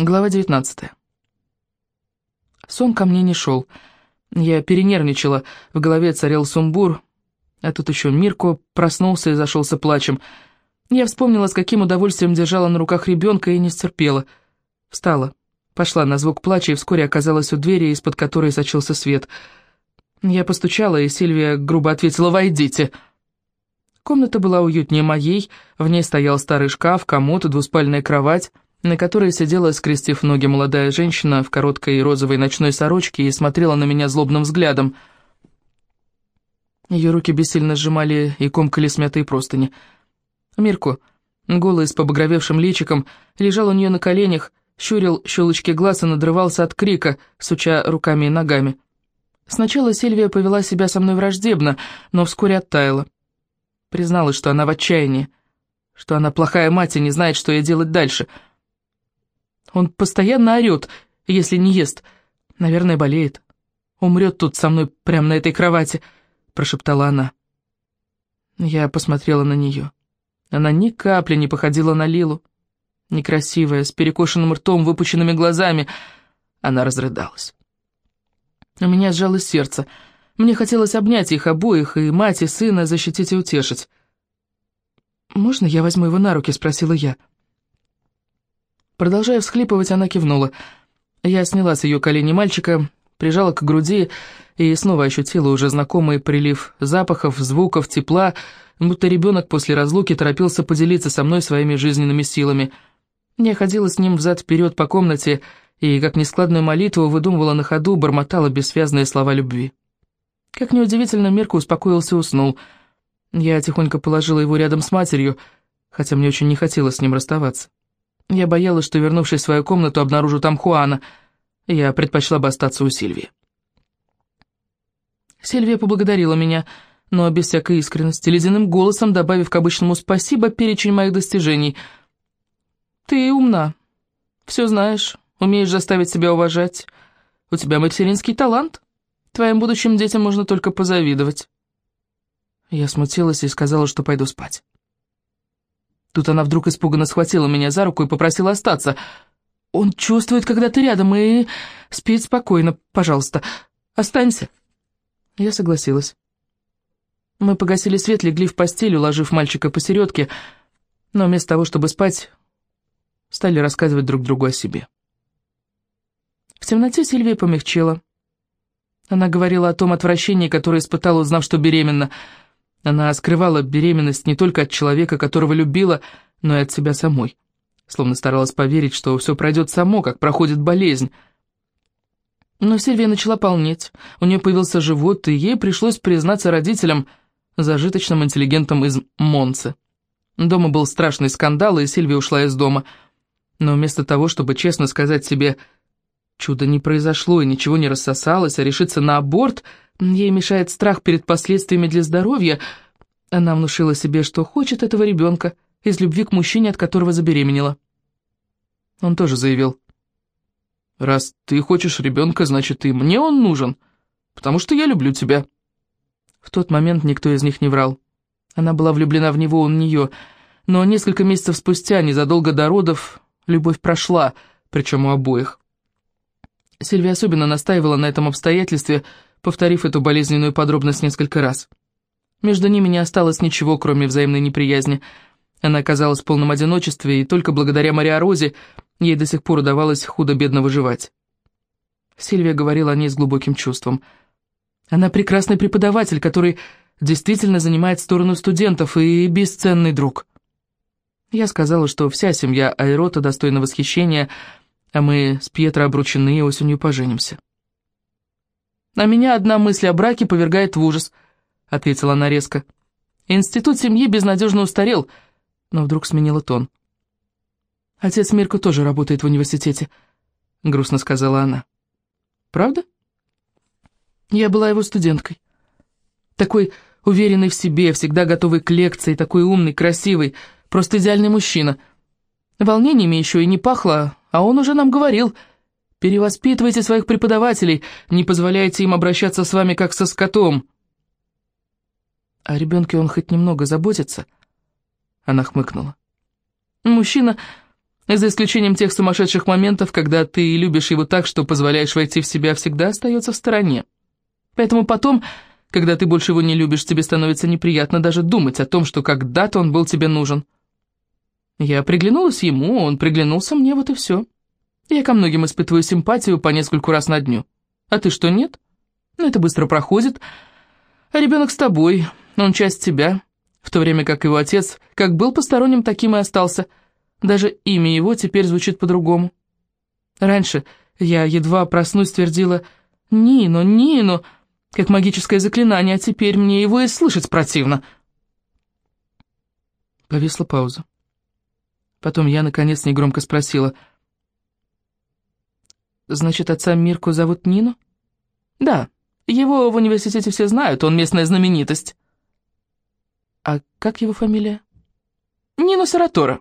Глава 19. Сон ко мне не шел. Я перенервничала, в голове царил сумбур, а тут еще Мирко проснулся и зашелся плачем. Я вспомнила, с каким удовольствием держала на руках ребенка и не стерпела. Встала, пошла на звук плача и вскоре оказалась у двери, из-под которой сочился свет. Я постучала, и Сильвия грубо ответила «Войдите». Комната была уютнее моей, в ней стоял старый шкаф, комод и двуспальная кровать — на которой сидела, скрестив ноги, молодая женщина в короткой розовой ночной сорочке и смотрела на меня злобным взглядом. Ее руки бессильно сжимали и комкали смятые простыни. Мирку, голый с побагровевшим личиком, лежал у нее на коленях, щурил щелочки глаз и надрывался от крика, суча руками и ногами. Сначала Сильвия повела себя со мной враждебно, но вскоре оттаяла. Призналась, что она в отчаянии, что она плохая мать и не знает, что ей делать дальше — он постоянно орет, если не ест. Наверное, болеет. Умрет тут со мной прямо на этой кровати», — прошептала она. Я посмотрела на нее. Она ни капли не походила на Лилу. Некрасивая, с перекошенным ртом, выпученными глазами. Она разрыдалась. У меня сжалось сердце. Мне хотелось обнять их обоих, и мать, и сына, защитить и утешить. «Можно я возьму его на руки?» — спросила я. Продолжая всхлипывать, она кивнула. Я сняла с ее колени мальчика, прижала к груди и снова ощутила уже знакомый прилив запахов, звуков, тепла, будто ребенок после разлуки торопился поделиться со мной своими жизненными силами. Я ходила с ним взад-вперед по комнате и, как нескладную молитву, выдумывала на ходу, бормотала бессвязные слова любви. Как неудивительно, Мерка успокоился и уснул. Я тихонько положила его рядом с матерью, хотя мне очень не хотелось с ним расставаться. Я боялась, что, вернувшись в свою комнату, обнаружу там Хуана. Я предпочла бы остаться у Сильвии. Сильвия поблагодарила меня, но без всякой искренности, ледяным голосом добавив к обычному «спасибо» перечень моих достижений. «Ты умна, все знаешь, умеешь заставить себя уважать. У тебя материнский талант. Твоим будущим детям можно только позавидовать». Я смутилась и сказала, что пойду спать. Тут она вдруг испуганно схватила меня за руку и попросила остаться. «Он чувствует, когда ты рядом, и спит спокойно, пожалуйста. Останься». Я согласилась. Мы погасили свет, легли в постель, уложив мальчика посередке, но вместо того, чтобы спать, стали рассказывать друг другу о себе. В темноте Сильвия помягчела. Она говорила о том отвращении, которое испытала, узнав, что беременна, — она скрывала беременность не только от человека, которого любила, но и от себя самой. Словно старалась поверить, что все пройдет само, как проходит болезнь. Но Сильвия начала полнеть, у нее появился живот, и ей пришлось признаться родителям, зажиточным интеллигентом из Монце. Дома был страшный скандал, и Сильвия ушла из дома. Но вместо того, чтобы честно сказать себе «чудо не произошло и ничего не рассосалось», а решиться на аборт – Ей мешает страх перед последствиями для здоровья. Она внушила себе, что хочет этого ребенка из любви к мужчине, от которого забеременела. Он тоже заявил. «Раз ты хочешь ребенка, значит, и мне он нужен, потому что я люблю тебя». В тот момент никто из них не врал. Она была влюблена в него, он в нее. Но несколько месяцев спустя, незадолго до родов, любовь прошла, причем у обоих. Сильвия особенно настаивала на этом обстоятельстве – повторив эту болезненную подробность несколько раз. Между ними не осталось ничего, кроме взаимной неприязни. Она оказалась в полном одиночестве, и только благодаря Мария Розе ей до сих пор удавалось худо-бедно выживать. Сильвия говорила о ней с глубоким чувством. Она прекрасный преподаватель, который действительно занимает сторону студентов и бесценный друг. Я сказала, что вся семья Айрота достойна восхищения, а мы с Пьетро обручены и осенью поженимся. «А меня одна мысль о браке повергает в ужас», — ответила она резко. «Институт семьи безнадежно устарел», но вдруг сменила тон. «Отец Мирко тоже работает в университете», — грустно сказала она. «Правда?» «Я была его студенткой. Такой уверенный в себе, всегда готовый к лекции, такой умный, красивый, просто идеальный мужчина. Волнениями еще и не пахло, а он уже нам говорил...» Перевоспитывайте своих преподавателей, не позволяйте им обращаться с вами как со скотом». «О ребенке он хоть немного заботится?» Она хмыкнула. «Мужчина За исключением тех сумасшедших моментов, когда ты любишь его так, что позволяешь войти в себя, всегда остается в стороне. Поэтому потом, когда ты больше его не любишь, тебе становится неприятно даже думать о том, что когда-то он был тебе нужен. Я приглянулась ему, он приглянулся мне, вот и все. Я ко многим испытываю симпатию по нескольку раз на дню. А ты что, нет? Ну, это быстро проходит. А ребенок с тобой, он часть тебя, в то время как его отец, как был посторонним, таким и остался. Даже имя его теперь звучит по-другому. Раньше я едва проснусь твердила «Нино, Нино», как магическое заклинание, а теперь мне его и слышать противно. Повисла пауза. Потом я, наконец, негромко спросила. «Значит, отца Мирку зовут Нино?» «Да, его в университете все знают, он местная знаменитость». «А как его фамилия?» «Нино Саратора».